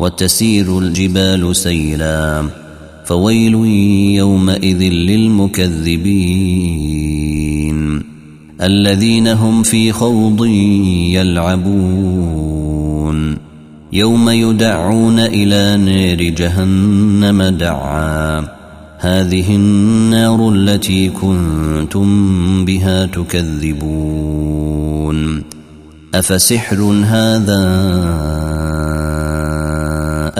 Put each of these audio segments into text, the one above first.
وتسير الجبال سيلا فويل يومئذ للمكذبين الذين هم في خوض يلعبون يوم يدعون إلى نار جهنم دعا هذه النار التي كنتم بها تكذبون أفسحر هذا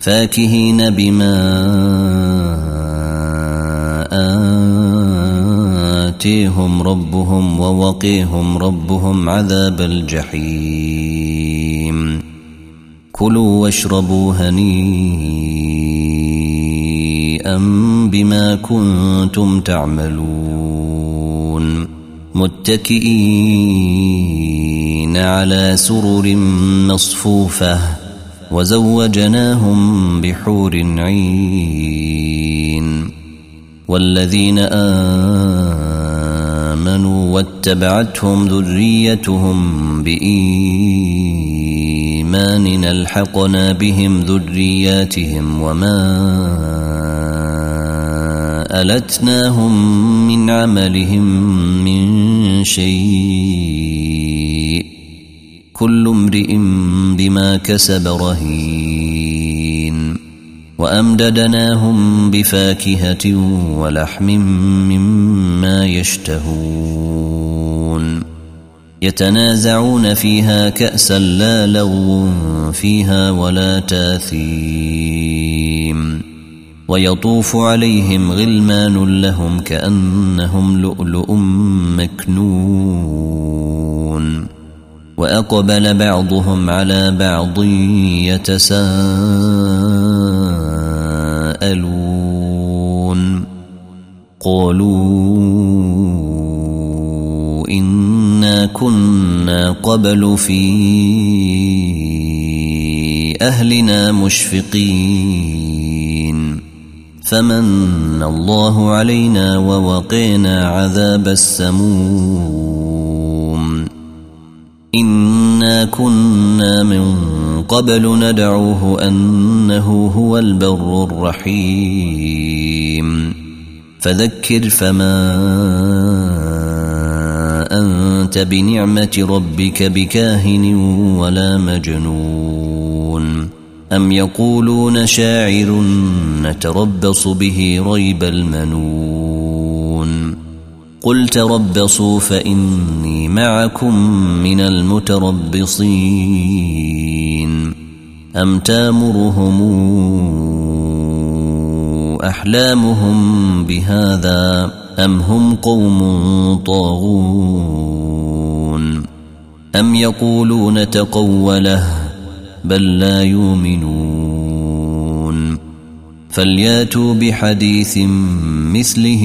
فاكهين بما آتيهم ربهم ووقيهم ربهم عذاب الجحيم. كلوا واشربوا هنيئا بما كنتم تعملون. متكئين على سرر مصفوفة. وزوجناهم بحور عين والذين آمنوا واتبعتهم ذريتهم بايمان ألحقنا بهم ذرياتهم وما ألتناهم من عملهم من شيء كل امرئ بما كسب رهين وأمددناهم بفاكهة ولحم مما يشتهون يتنازعون فيها كأسا لا لغو فيها ولا تاثيم ويطوف عليهم غلمان لهم كأنهم لؤلؤ مكنون وأقبل بعضهم على بعض يتساءلون. قالوا إنا كنا قبل في أهلنا مشفقين. فمن الله علينا ووقينا عذاب السموم. انا كنا من قبل ندعوه انه هو البر الرحيم فذكر فما انت بنعمه ربك بكاهن ولا مجنون ام يقولون شاعر نتربص به ريب المنون قل تربصوا فإني معكم من المتربصين. أم تامرهم أحلامهم بهذا أم هم قوم طاغون؟ أم يقولون تقوله بل لا يؤمنون؟ فلياتوا بحديث مثله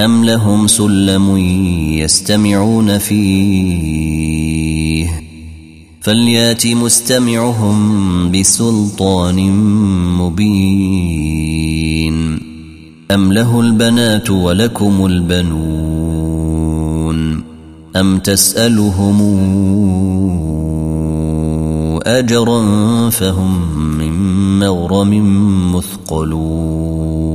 أم لهم سلم يستمعون فيه فليأت مستمعهم بسلطان مبين أم له البنات ولكم البنون أم تسألهم أجرا فهم من مغرم مثقلون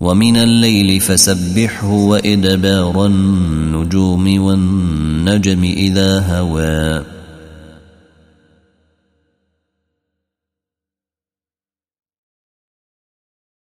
ومن الليل فسبحه وإدبار النجوم والنجم إذا هوى.